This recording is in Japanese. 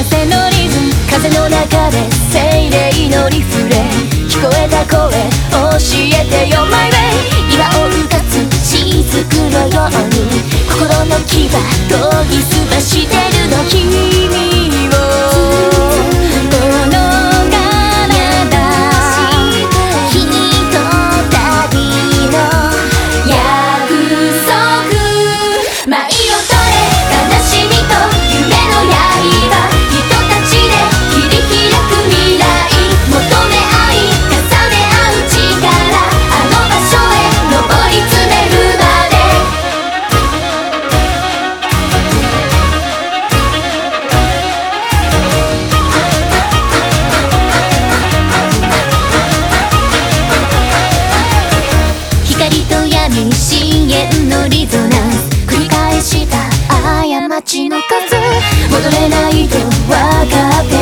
風のリズム風の中で精霊のリフレ聞こえた声教えてよ My way 岩を浮かつ雫のように。心の牙研ぎ澄ましてるの君闇深淵のリゾナンス。繰り返した過ちの数。戻れないと分かって